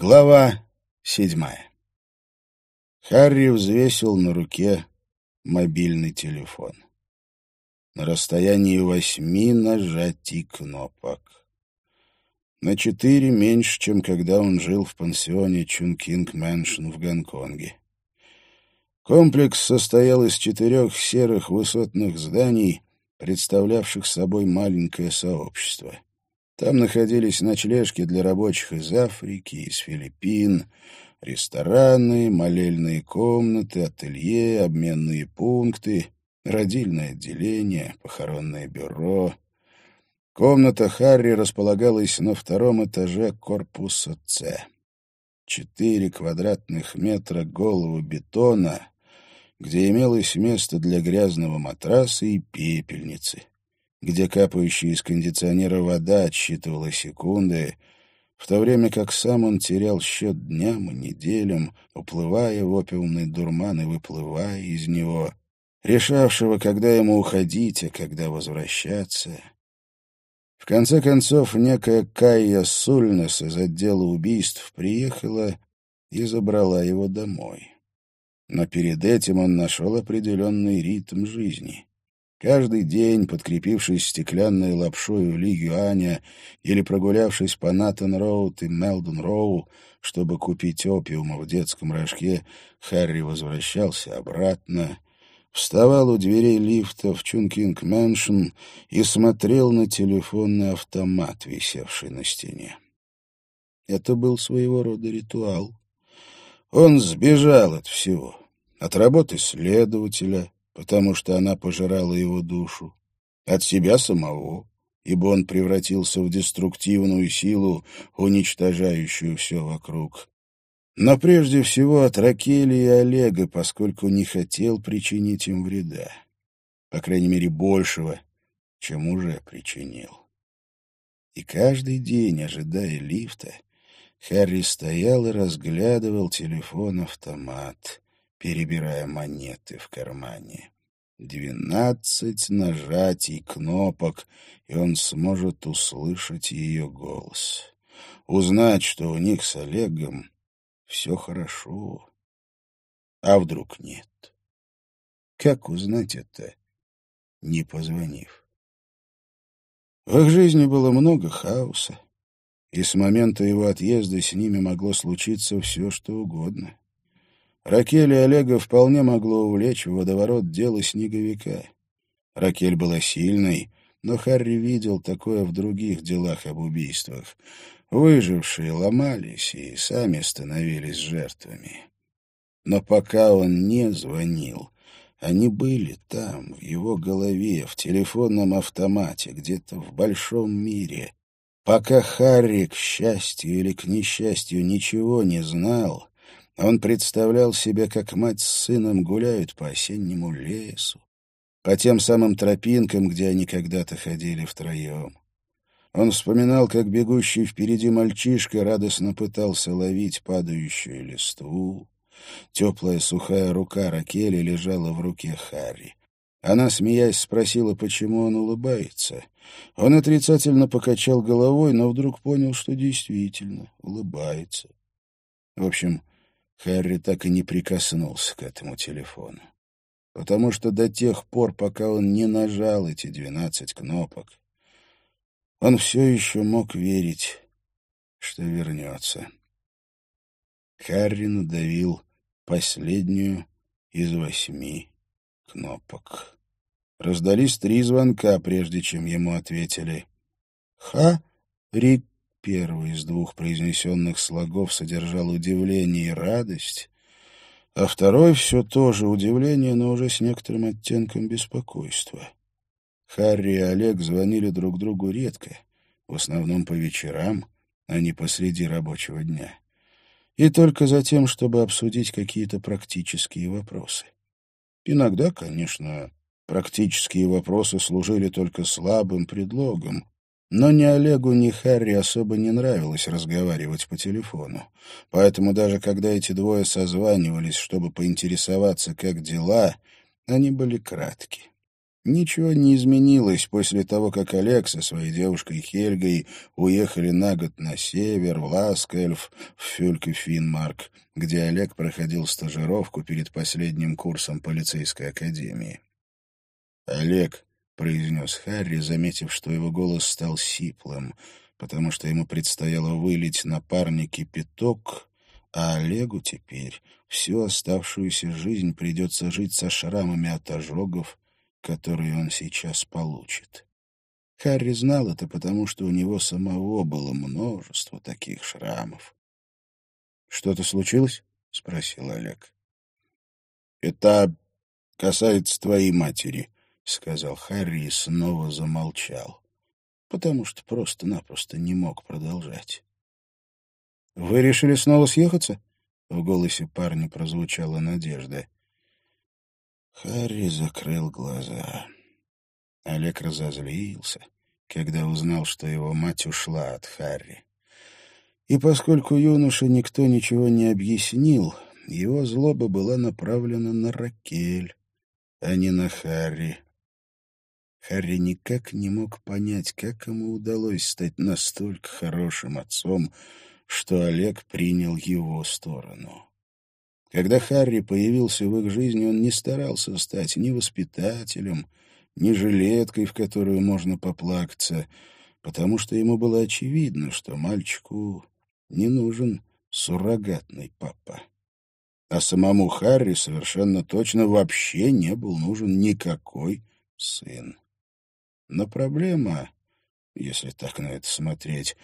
Глава седьмая. Харри взвесил на руке мобильный телефон. На расстоянии восьми нажатий кнопок. На четыре меньше, чем когда он жил в пансионе Чункинг Мэншн в Гонконге. Комплекс состоял из четырех серых высотных зданий, представлявших собой маленькое сообщество — там находились ночлежки для рабочих из Африки, из Филиппин, рестораны, молельные комнаты, ателье, обменные пункты, родильное отделение, похоронное бюро. Комната Харри располагалась на втором этаже корпуса «С». Четыре квадратных метра голого бетона, где имелось место для грязного матраса и пепельницы где капающая из кондиционера вода отсчитывала секунды, в то время как сам он терял счет дням и неделям, уплывая в опиумный дурман и выплывая из него, решавшего, когда ему уходить, а когда возвращаться. В конце концов, некая Кайя Сульнес из отдела убийств приехала и забрала его домой. Но перед этим он нашел определенный ритм жизни. Каждый день, подкрепившись стеклянной лапшой в Ли Юаня или прогулявшись по Натан-Роуд и Мелдон-Роу, чтобы купить опиума в детском рожке, Харри возвращался обратно, вставал у дверей лифта в Чункинг Мэншн и смотрел на телефонный автомат, висевший на стене. Это был своего рода ритуал. Он сбежал от всего, от работы следователя — потому что она пожирала его душу, от себя самого, ибо он превратился в деструктивную силу, уничтожающую все вокруг. Но прежде всего от Ракели и Олега, поскольку не хотел причинить им вреда. По крайней мере, большего, чем уже причинил. И каждый день, ожидая лифта, Харри стоял и разглядывал телефон-автомат перебирая монеты в кармане. Двенадцать нажатий кнопок, и он сможет услышать ее голос. Узнать, что у них с Олегом все хорошо. А вдруг нет? Как узнать это, не позвонив? В их жизни было много хаоса, и с момента его отъезда с ними могло случиться все, что угодно. Ракель и Олега вполне могло увлечь в водоворот дело снеговика. Ракель была сильной, но Харри видел такое в других делах об убийствах. Выжившие ломались и сами становились жертвами. Но пока он не звонил, они были там, в его голове, в телефонном автомате, где-то в большом мире. Пока Харри, к счастью или к несчастью, ничего не знал, он представлял себе, как мать с сыном гуляют по осеннему лесу, по тем самым тропинкам, где они когда-то ходили втроем. Он вспоминал, как бегущий впереди мальчишка радостно пытался ловить падающую листву. Теплая сухая рука Ракели лежала в руке Харри. Она, смеясь, спросила, почему он улыбается. Он отрицательно покачал головой, но вдруг понял, что действительно улыбается. В общем, Харри так и не прикоснулся к этому телефону. Потому что до тех пор, пока он не нажал эти двенадцать кнопок, он все еще мог верить, что вернется. Харри надавил последнюю из восьми кнопок. Раздались три звонка, прежде чем ему ответили. «Ха-Рик Первый из двух произнесенных слогов содержал удивление и радость, а второй все тоже удивление, но уже с некоторым оттенком беспокойства. Харри и Олег звонили друг другу редко, в основном по вечерам, а не посреди рабочего дня. И только за тем, чтобы обсудить какие-то практические вопросы. Иногда, конечно, практические вопросы служили только слабым предлогом, но ни Олегу, ни Харри особо не нравилось разговаривать по телефону. Поэтому даже когда эти двое созванивались, чтобы поинтересоваться, как дела, они были кратки. Ничего не изменилось после того, как Олег со своей девушкой Хельгой уехали на год на север, в Ласкельф, в Фюльке Финмарк, где Олег проходил стажировку перед последним курсом полицейской академии. «Олег», — произнес Харри, заметив, что его голос стал сиплым, потому что ему предстояло вылить на парня кипяток, а Олегу теперь всю оставшуюся жизнь придется жить со шрамами от ожогов, которые он сейчас получит. Харри знал это, потому что у него самого было множество таких шрамов. «Что-то случилось?» — спросил Олег. «Это касается твоей матери», — сказал Харри и снова замолчал, потому что просто-напросто не мог продолжать. «Вы решили снова съехаться?» — в голосе парня прозвучала надежда. Харри закрыл глаза. Олег разозлился, когда узнал, что его мать ушла от Харри. И поскольку юноше никто ничего не объяснил, его злоба была направлена на Ракель, а не на Харри. Харри никак не мог понять, как ему удалось стать настолько хорошим отцом, что Олег принял его сторону. Когда Харри появился в их жизни, он не старался стать ни воспитателем, ни жилеткой, в которую можно поплакаться, потому что ему было очевидно, что мальчику не нужен суррогатный папа. А самому Харри совершенно точно вообще не был нужен никакой сын. Но проблема если так на это смотреть,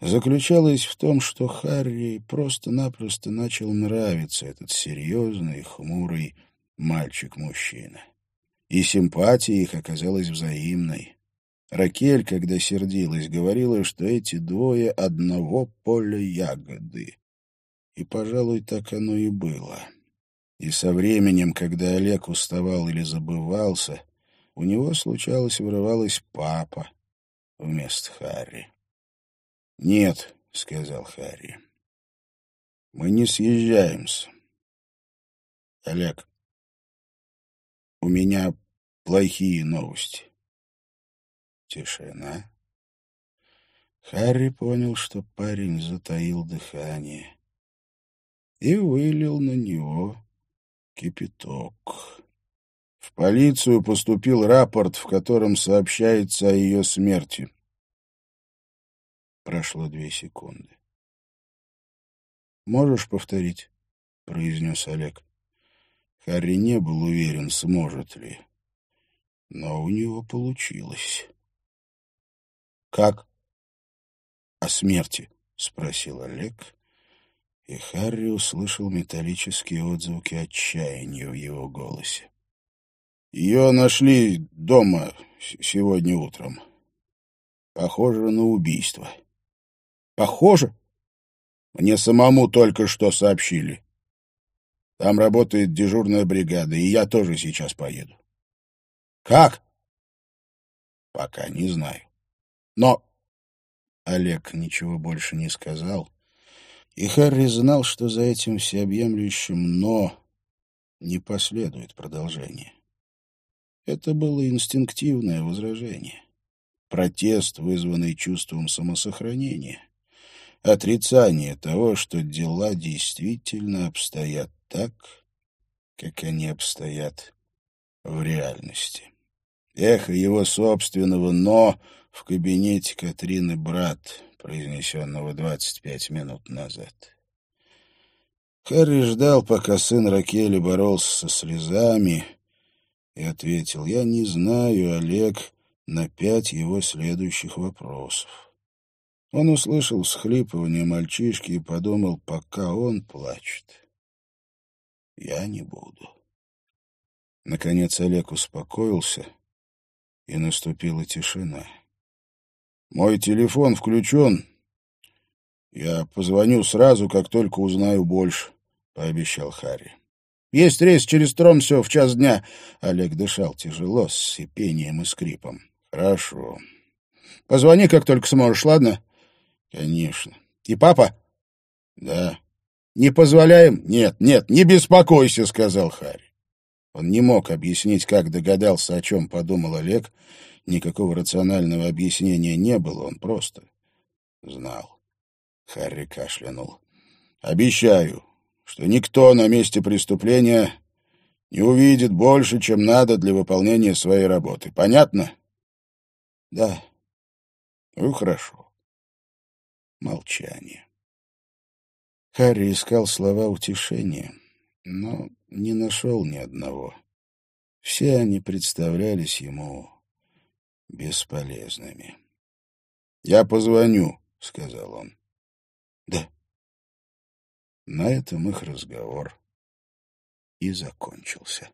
заключалась в том, что Харри просто-напросто начал нравиться этот серьезный, хмурый мальчик-мужчина. И симпатия их оказалась взаимной. Ракель, когда сердилась, говорила, что эти двое одного поля ягоды. И, пожалуй, так оно и было. И со временем, когда Олег уставал или забывался, у него случалось вырывалась папа, вместо Харри. «Нет», — сказал Харри, — «мы не съезжаемся. Олег, у меня плохие новости». Тишина. Харри понял, что парень затаил дыхание и вылил на него кипяток. В полицию поступил рапорт, в котором сообщается о ее смерти. Прошло две секунды. «Можешь повторить?» — произнес Олег. Харри не был уверен, сможет ли. Но у него получилось. «Как?» «О смерти?» — спросил Олег, и Харри услышал металлические отзвуки отчаяния в его голосе. Ее нашли дома сегодня утром. Похоже на убийство. Похоже? Мне самому только что сообщили. Там работает дежурная бригада, и я тоже сейчас поеду. Как? Пока не знаю. Но... Олег ничего больше не сказал, и Харри знал, что за этим всеобъемлющим «но» не последует продолжения. Это было инстинктивное возражение. Протест, вызванный чувством самосохранения. Отрицание того, что дела действительно обстоят так, как они обстоят в реальности. Эхо его собственного «но» в кабинете Катрины брат, произнесенного двадцать пять минут назад. Харри ждал, пока сын Ракели боролся со слезами, и ответил, «Я не знаю, Олег, на пять его следующих вопросов». Он услышал всхлипывание мальчишки и подумал, пока он плачет, я не буду. Наконец Олег успокоился, и наступила тишина. «Мой телефон включен. Я позвоню сразу, как только узнаю больше», — пообещал Харри. Есть рейс через Тромсё в час дня. Олег дышал тяжело, с сипением и скрипом. Хорошо. Позвони, как только сможешь, ладно? Конечно. И папа? Да. Не позволяем? Нет, нет, не беспокойся, сказал Харри. Он не мог объяснить, как догадался, о чем подумал Олег. Никакого рационального объяснения не было, он просто знал. Харри кашлянул. «Обещаю, что никто на месте преступления не увидит больше, чем надо для выполнения своей работы. Понятно?» «Да». «Ну, хорошо». Молчание. Харри искал слова утешения, но не нашел ни одного. Все они представлялись ему бесполезными. «Я позвоню», — сказал он. «Да». На этом их разговор и закончился.